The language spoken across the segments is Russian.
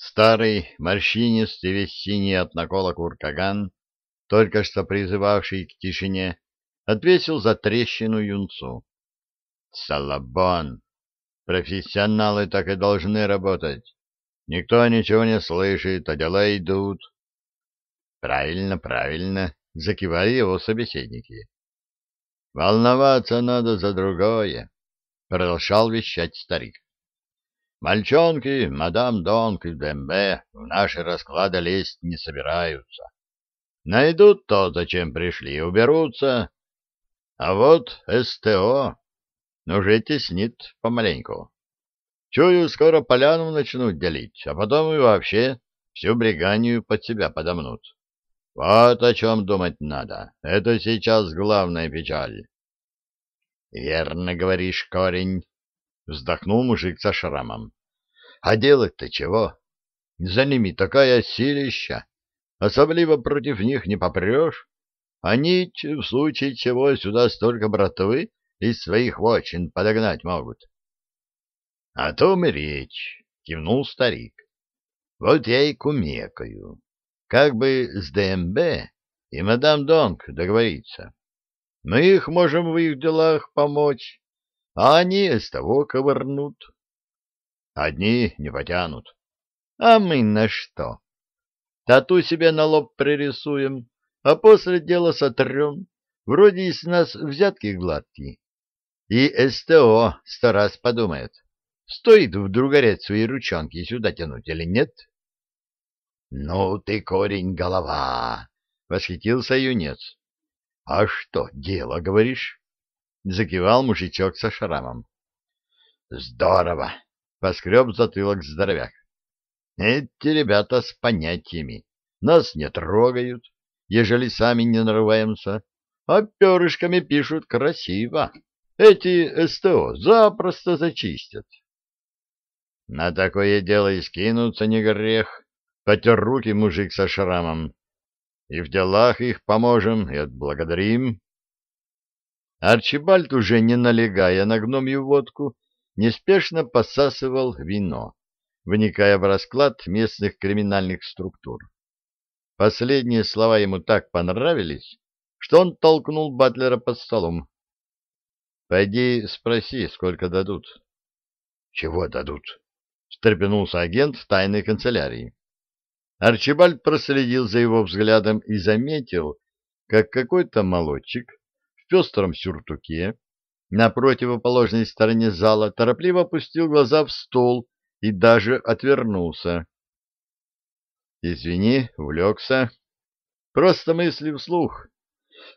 Старый, морщинистый, весь синий от накола Уркаган, только что призывавший к тишине, отвесил за трещину юнцу. «Салабон! Профессионалы так и должны работать. Никто ничего не слышит, а дела идут». «Правильно, правильно», — закивали его собеседники. «Волноваться надо за другое», — продолжал вещать старик. Мальчонки, мадам Донг и Дембе в наши расклады лезть не собираются. Найдут то, зачем пришли, и уберутся. А вот СТО уже теснит помаленьку. Чую, скоро поляну начнут делить, а потом и вообще всю бриганию под себя подомнут. Вот о чем думать надо. Это сейчас главная печаль. — Верно говоришь, корень, Вздохнул мужик со шрамом. А делать-то чего? За ними такая силища. Особливо против них не попрешь. Они, в случае чего, сюда столько братвы из своих вочин подогнать могут. — А то мы речь, — кивнул старик. — Вот я и кумекаю. Как бы с ДМБ и мадам Донг договориться. Мы их можем в их делах помочь, а они из того ковырнут. Одни не потянут. А мы на что? Тату себе на лоб пририсуем, а после дела сотрем. Вроде из нас взятки гладкие. И СТО сто раз подумает, стоит вдруг гореть свои ручонки сюда тянуть или нет. — Ну ты, корень, голова! — восхитился юнец. — А что, дело, говоришь? Закивал мужичок со шрамом. Здорово! Поскреб затылок здоровяк. Эти ребята с понятиями. Нас не трогают, ежели сами не нарываемся, а перышками пишут красиво. Эти СТО запросто зачистят. На такое дело и скинуться не грех, потер руки мужик со шрамом. И в делах их поможем и отблагодарим. Арчибальд, уже не налегая на гномью водку, неспешно посасывал вино, вникая в расклад местных криминальных структур. Последние слова ему так понравились, что он толкнул Батлера под столом. — Пойди спроси, сколько дадут. — Чего дадут? — встрепенулся агент в тайной канцелярии. Арчибальд проследил за его взглядом и заметил, как какой-то молодчик пестром сюртуке на противоположной стороне зала торопливо опустил глаза в стол и даже отвернулся. «Извини, увлекся. Просто мысли вслух.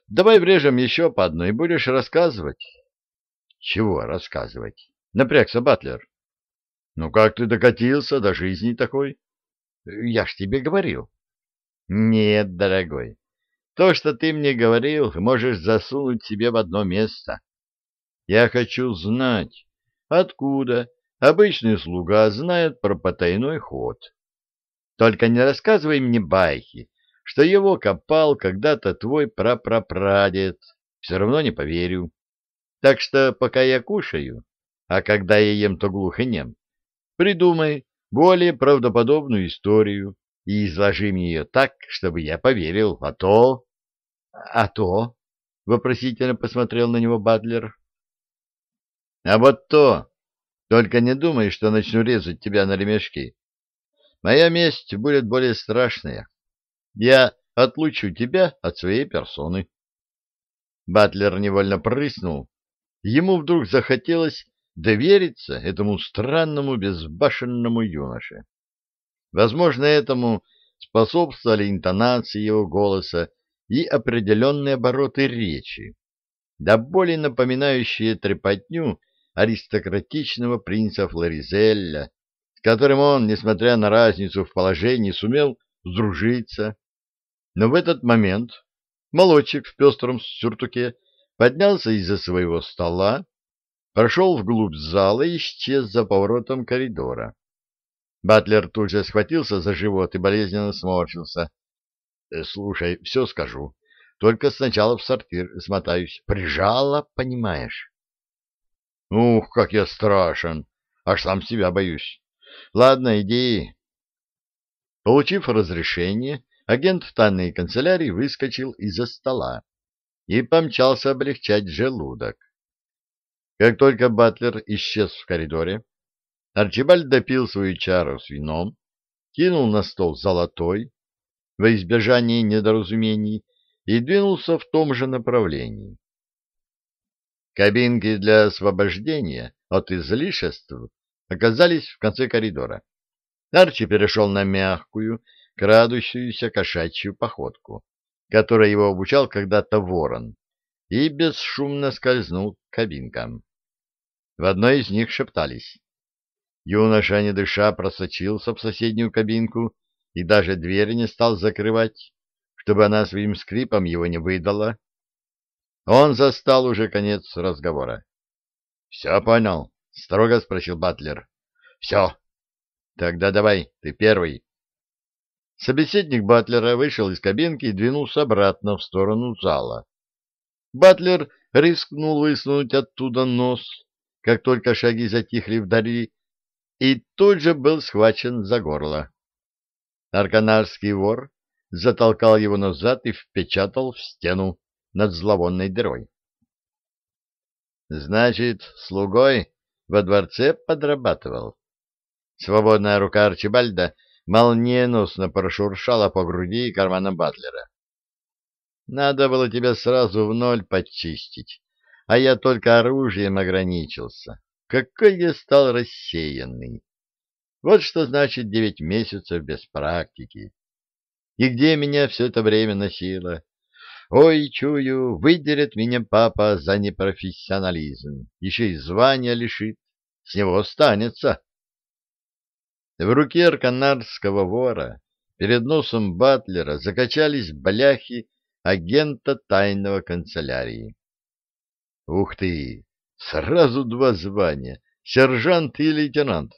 Давай врежем еще по одной, будешь рассказывать». «Чего рассказывать?» — напрягся Батлер. «Ну как ты докатился до жизни такой?» «Я ж тебе говорил». «Нет, дорогой, то, что ты мне говорил, можешь засунуть себе в одно место. Я хочу знать, откуда обычный слуга знает про потайной ход. Только не рассказывай мне байки, что его копал когда-то твой прапрапрадед. Все равно не поверю. Так что пока я кушаю, а когда я ем, то глух и нем, придумай более правдоподобную историю, и изложи мне ее так, чтобы я поверил, а то... — А то? — вопросительно посмотрел на него Батлер. — А вот то! Только не думай, что начну резать тебя на ремешки. Моя месть будет более страшная. Я отлучу тебя от своей персоны. Батлер невольно прыснул. Ему вдруг захотелось довериться этому странному безбашенному юноше. Возможно, этому способствовали интонации его голоса и определенные обороты речи, да более напоминающие трепотню аристократичного принца Флоризелля, с которым он, несмотря на разницу в положении, сумел сдружиться. Но в этот момент молодчик в пестром сюртуке поднялся из-за своего стола, прошел вглубь зала и исчез за поворотом коридора. Батлер тут же схватился за живот и болезненно сморщился. «Э, — Слушай, все скажу. Только сначала в сортир смотаюсь. Прижала, понимаешь? — Ух, как я страшен! Аж сам себя боюсь. Ладно, иди. Получив разрешение, агент тайной канцелярии выскочил из-за стола и помчался облегчать желудок. Как только Батлер исчез в коридоре, Арчибальд допил свою чару с вином, кинул на стол золотой, во избежание недоразумений, и двинулся в том же направлении. Кабинки для освобождения от излишеств оказались в конце коридора. Арчи перешел на мягкую, крадущуюся кошачью походку, которой его обучал когда-то ворон, и бесшумно скользнул к кабинкам. В одной из них шептались. Юноша, не дыша, просочился в соседнюю кабинку и даже дверь не стал закрывать, чтобы она своим скрипом его не выдала. Он застал уже конец разговора. — Все понял? — строго спросил Батлер. — Все. — Тогда давай, ты первый. Собеседник Батлера вышел из кабинки и двинулся обратно в сторону зала. Батлер рискнул высунуть оттуда нос, как только шаги затихли вдали, и тут же был схвачен за горло. Арканарский вор затолкал его назад и впечатал в стену над зловонной дырой. Значит, слугой во дворце подрабатывал. Свободная рука Арчибальда молниеносно прошуршала по груди и карманам Батлера. Надо было тебя сразу в ноль подчистить, а я только оружием ограничился. Какой я стал рассеянный! Вот что значит девять месяцев без практики. И где меня все это время носило? Ой, чую, выдерет меня папа за непрофессионализм. Еще и звания лишит. С него останется. В руке арканарского вора перед носом Батлера закачались бляхи агента тайного канцелярии. Ух ты! Сразу два звания — сержант и лейтенант.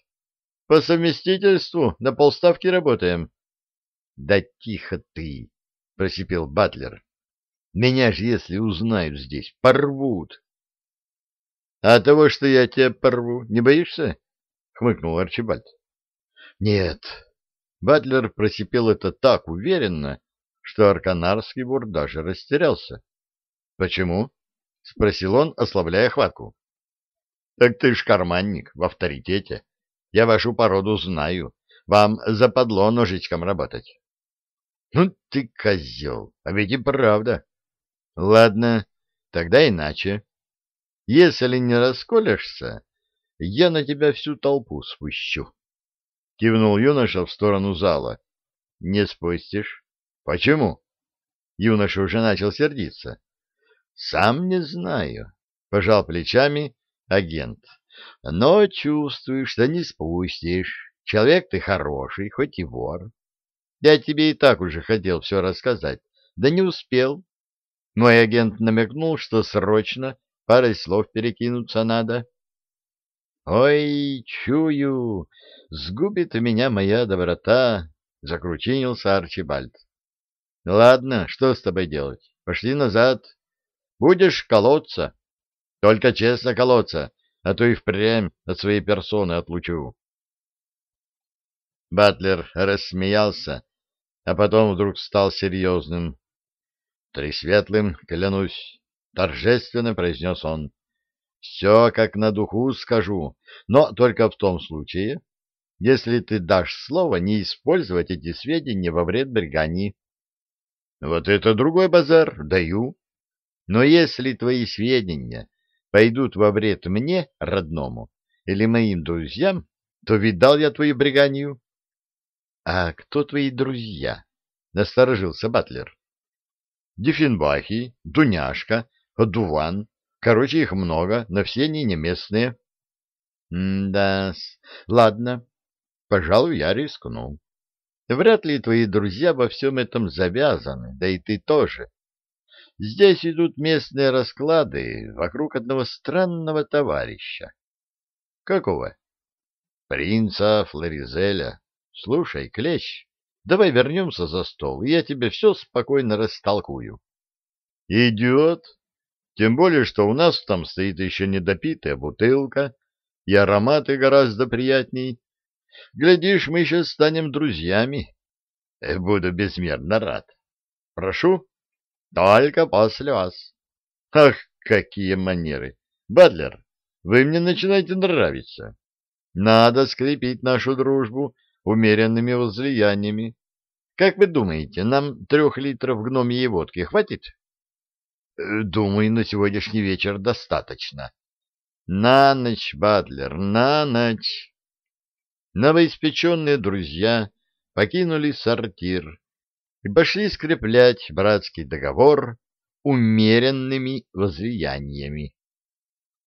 По совместительству на полставки работаем. — Да тихо ты! — просипел Батлер. — Меня же, если узнают здесь, порвут. — А того, что я тебя порву, не боишься? — хмыкнул Арчибальд. — Нет. Батлер просипел это так уверенно, что Арканарский вор даже растерялся. — Почему? — спросил он, ослабляя хватку. — Так ты ж карманник, в авторитете. Я вашу породу знаю. Вам западло ножичком работать. — Ну ты козел, а ведь и правда. — Ладно, тогда иначе. Если не расколешься, я на тебя всю толпу спущу. Кивнул юноша в сторону зала. — Не спустишь? — Почему? Юноша уже начал сердиться. Сам не знаю, пожал плечами агент. Но чувствую, что не спустишь. Человек ты хороший, хоть и вор. Я тебе и так уже хотел все рассказать, да не успел. Мой агент намекнул, что срочно парой слов перекинуться надо. Ой, чую, сгубит меня моя доброта, закручинился Арчибальд. Ладно, что с тобой делать? Пошли назад. Будешь колоться. Только честно колоться, а то и впрямь от своей персоны отлучу. Батлер рассмеялся, а потом вдруг стал серьезным. «Тресветлым, клянусь», — торжественно произнес он. «Все как на духу скажу, но только в том случае, если ты дашь слово не использовать эти сведения во вред Бригани». «Вот это другой базар, даю», но если твои сведения пойдут во вред мне, родному, или моим друзьям, то видал я твою бриганию. — А кто твои друзья? — насторожился Батлер. — Диффенбахи, Дуняшка, Дуван. Короче, их много, но все они не местные. — Да, ладно, пожалуй, я рискну. Вряд ли твои друзья во всем этом завязаны, да и ты тоже. Здесь идут местные расклады вокруг одного странного товарища. Какого? Принца Флоризеля. Слушай, Клещ, давай вернемся за стол, и я тебе все спокойно растолкую. Идиот! Тем более, что у нас там стоит еще недопитая бутылка, и ароматы гораздо приятней. Глядишь, мы еще станем друзьями, Буду безмерно рад. Прошу, только после вас. Ах, какие манеры! Батлер, вы мне начинаете нравиться. Надо скрепить нашу дружбу умеренными возлияниями. Как вы думаете, нам трех литров гномьей водки хватит? Э, думаю, на сегодняшний вечер достаточно. На ночь, Батлер, на ночь. Новоиспеченные друзья покинули сортир и пошли скреплять братский договор умеренными возлияниями.